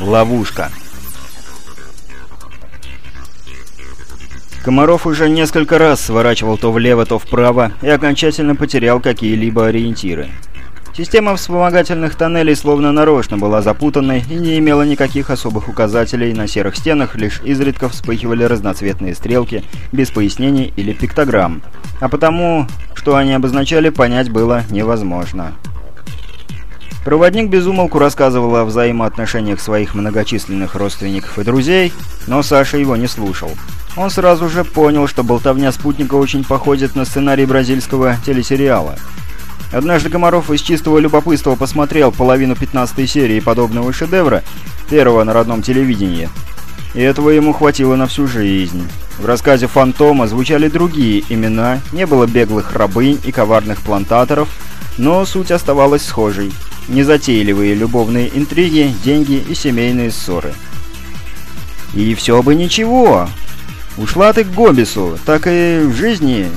Ловушка. Комаров уже несколько раз сворачивал то влево, то вправо и окончательно потерял какие-либо ориентиры. Система вспомогательных тоннелей словно нарочно была запутанной и не имела никаких особых указателей, на серых стенах лишь изредка вспыхивали разноцветные стрелки, без пояснений или пиктограмм. А потому, что они обозначали, понять было невозможно. Проводник безумолку рассказывал о взаимоотношениях своих многочисленных родственников и друзей, но Саша его не слушал. Он сразу же понял, что болтовня спутника очень походит на сценарий бразильского телесериала. Однажды Комаров из чистого любопытства посмотрел половину 15 серии подобного шедевра, первого на родном телевидении. И этого ему хватило на всю жизнь. В рассказе «Фантома» звучали другие имена, не было беглых рабынь и коварных плантаторов, но суть оставалась схожей – незатейливые любовные интриги, деньги и семейные ссоры. И все бы ничего. Ушла ты к Гобису, так и в жизни...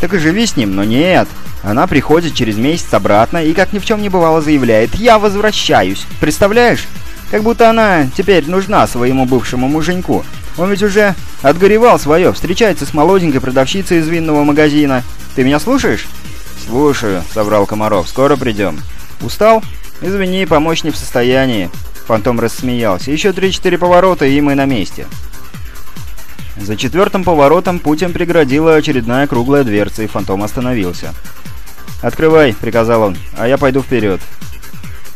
Так и живи с ним, но нет. Она приходит через месяц обратно и, как ни в чем не бывало, заявляет «Я возвращаюсь». Представляешь? Как будто она теперь нужна своему бывшему муженьку. Он ведь уже отгоревал свое, встречается с молоденькой продавщицей из винного магазина. Ты меня слушаешь? «Слушаю», — соврал Комаров. «Скоро придем». «Устал? Извини, помочь не в состоянии». Фантом рассмеялся. «Еще три-четыре поворота, и мы на месте». За четвертым поворотом путем преградила очередная круглая дверца, и Фантом остановился. «Открывай», — приказал он, — «а я пойду вперед».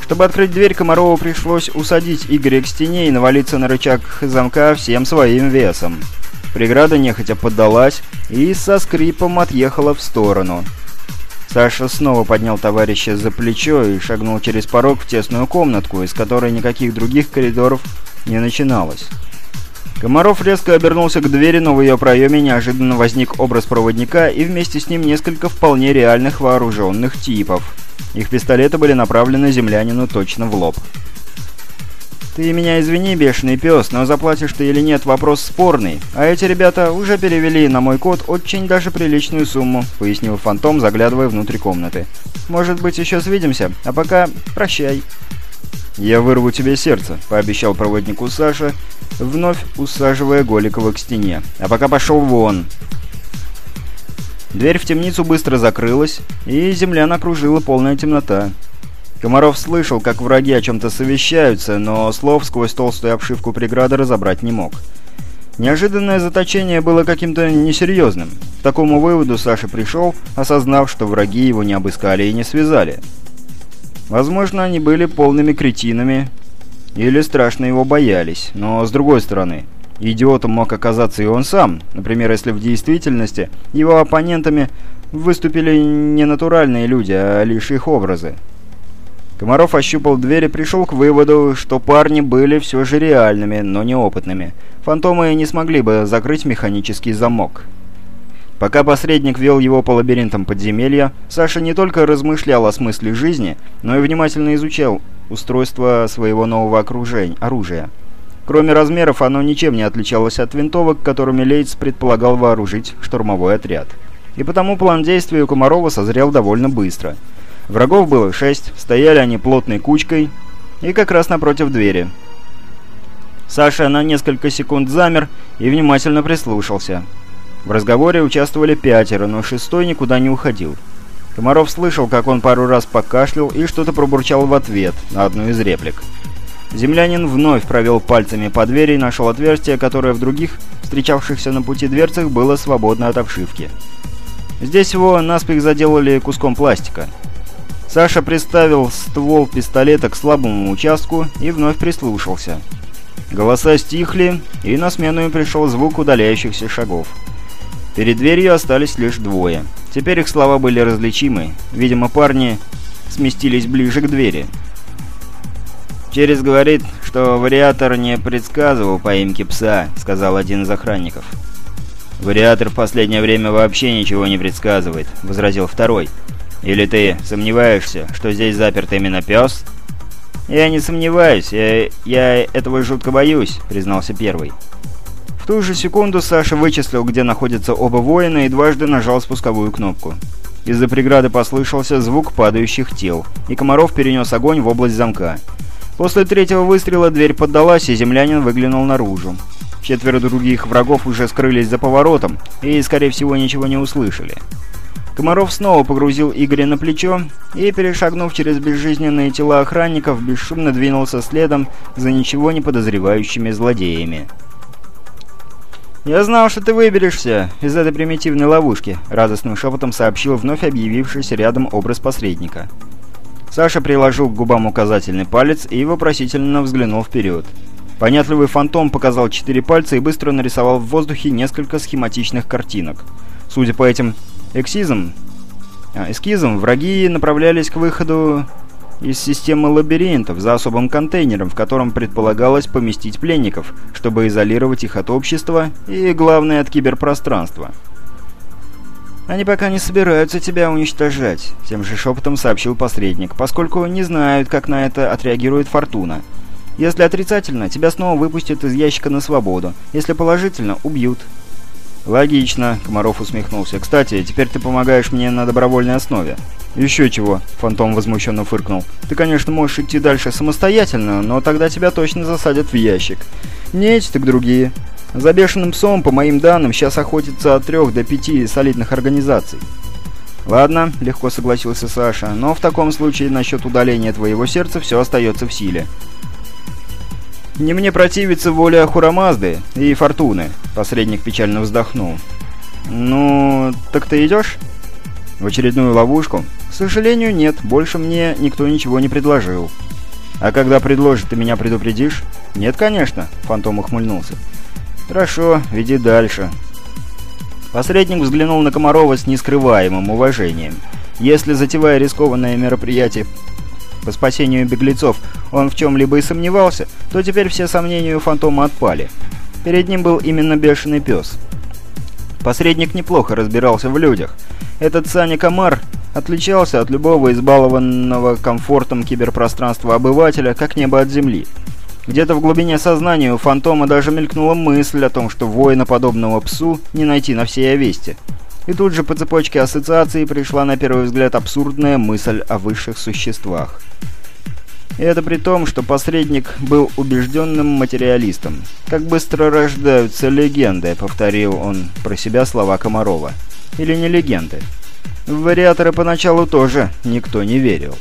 Чтобы открыть дверь, Комарову пришлось усадить Игоря к стене и навалиться на рычаг замка всем своим весом. Преграда нехотя поддалась и со скрипом отъехала в сторону. Саша снова поднял товарища за плечо и шагнул через порог в тесную комнатку, из которой никаких других коридоров не начиналось. Комаров резко обернулся к двери, но в ее проеме неожиданно возник образ проводника и вместе с ним несколько вполне реальных вооруженных типов. Их пистолеты были направлены землянину точно в лоб. «Ты меня извини, бешеный пес, но заплатишь ты или нет, вопрос спорный. А эти ребята уже перевели на мой код очень даже приличную сумму», — пояснил Фантом, заглядывая внутрь комнаты. «Может быть, еще свидимся? А пока прощай». «Я вырву тебе сердце», — пообещал проводнику Саша, вновь усаживая Голикова к стене. «А пока пошел вон». Дверь в темницу быстро закрылась, и земля накружила полная темнота. Комаров слышал, как враги о чем-то совещаются, но слов сквозь толстую обшивку преграды разобрать не мог. Неожиданное заточение было каким-то несерьезным. К такому выводу Саша пришел, осознав, что враги его не обыскали и не связали. Возможно, они были полными кретинами или страшно его боялись, но с другой стороны, идиотом мог оказаться и он сам. Например, если в действительности его оппонентами выступили не натуральные люди, а лишь их образы. Комаров ощупал дверь и пришел к выводу, что парни были все же реальными, но неопытными. Фантомы не смогли бы закрыть механический замок. Пока посредник вел его по лабиринтам подземелья, Саша не только размышлял о смысле жизни, но и внимательно изучал устройство своего нового окружения, оружия. Кроме размеров, оно ничем не отличалось от винтовок, которыми Лейтс предполагал вооружить штурмовой отряд. И потому план действий у Комарова созрел довольно быстро – Врагов было шесть, стояли они плотной кучкой и как раз напротив двери. Саша на несколько секунд замер и внимательно прислушался. В разговоре участвовали пятеро, но шестой никуда не уходил. Комаров слышал, как он пару раз покашлял и что-то пробурчал в ответ на одну из реплик. Землянин вновь провел пальцами по двери и нашел отверстие, которое в других, встречавшихся на пути дверцах, было свободно от обшивки. Здесь его наспех заделали куском пластика. Саша приставил ствол пистолета к слабому участку и вновь прислушался. Голоса стихли, и на смену им пришел звук удаляющихся шагов. Перед дверью остались лишь двое. Теперь их слова были различимы. Видимо, парни сместились ближе к двери. «Через говорит, что вариатор не предсказывал поимки пса», — сказал один из охранников. «Вариатор в последнее время вообще ничего не предсказывает», — возразил второй. Или ты сомневаешься, что здесь заперт именно пес?» «Я не сомневаюсь, я, я этого жутко боюсь», — признался первый. В ту же секунду Саша вычислил, где находятся оба воина, и дважды нажал спусковую кнопку. Из-за преграды послышался звук падающих тел, и Комаров перенес огонь в область замка. После третьего выстрела дверь поддалась, и землянин выглянул наружу. Четверо других врагов уже скрылись за поворотом и, скорее всего, ничего не услышали. Комаров снова погрузил Игоря на плечо и, перешагнув через безжизненные тела охранников, бесшумно двинулся следом за ничего не подозревающими злодеями. «Я знал, что ты выберешься из этой примитивной ловушки», — радостным шепотом сообщил вновь объявившийся рядом образ посредника. Саша приложил к губам указательный палец и вопросительно взглянул вперед. Понятливый фантом показал четыре пальца и быстро нарисовал в воздухе несколько схематичных картинок. Судя по этим эксизам, а, эскизам, враги направлялись к выходу из системы лабиринтов за особым контейнером, в котором предполагалось поместить пленников, чтобы изолировать их от общества и, главное, от киберпространства. «Они пока не собираются тебя уничтожать», — тем же шепотом сообщил посредник, поскольку не знают, как на это отреагирует Фортуна. «Если отрицательно, тебя снова выпустят из ящика на свободу. Если положительно, убьют». «Логично», — Комаров усмехнулся. «Кстати, теперь ты помогаешь мне на добровольной основе». «Еще чего», — Фантом возмущенно фыркнул. «Ты, конечно, можешь идти дальше самостоятельно, но тогда тебя точно засадят в ящик. Не эти, так другие. За бешеным псом, по моим данным, сейчас охотится от трех до пяти солидных организаций». «Ладно», — легко согласился Саша, — «но в таком случае насчет удаления твоего сердца все остается в силе». «Не мне противиться воле Ахурамазды и Фортуны», — посредник печально вздохнул. «Ну, так ты идешь?» «В очередную ловушку?» «К сожалению, нет. Больше мне никто ничего не предложил». «А когда предложит, ты меня предупредишь?» «Нет, конечно», — Фантом ухмыльнулся. «Хорошо, веди дальше». Посредник взглянул на Комарова с нескрываемым уважением. Если, затевая рискованное мероприятие по спасению беглецов, он в чем-либо и сомневался, то теперь все сомнения у фантома отпали. Перед ним был именно бешеный пес. Посредник неплохо разбирался в людях. Этот Саня Комар отличался от любого избалованного комфортом киберпространства обывателя, как небо от земли. Где-то в глубине сознания у фантома даже мелькнула мысль о том, что воина подобного псу не найти на всей Овесте. И тут же по цепочке ассоциаций пришла на первый взгляд абсурдная мысль о высших существах. И это при том, что посредник был убежденным материалистом. «Как быстро рождаются легенды», — повторил он про себя слова Комарова. «Или не легенды?» В вариаторы поначалу тоже никто не верил.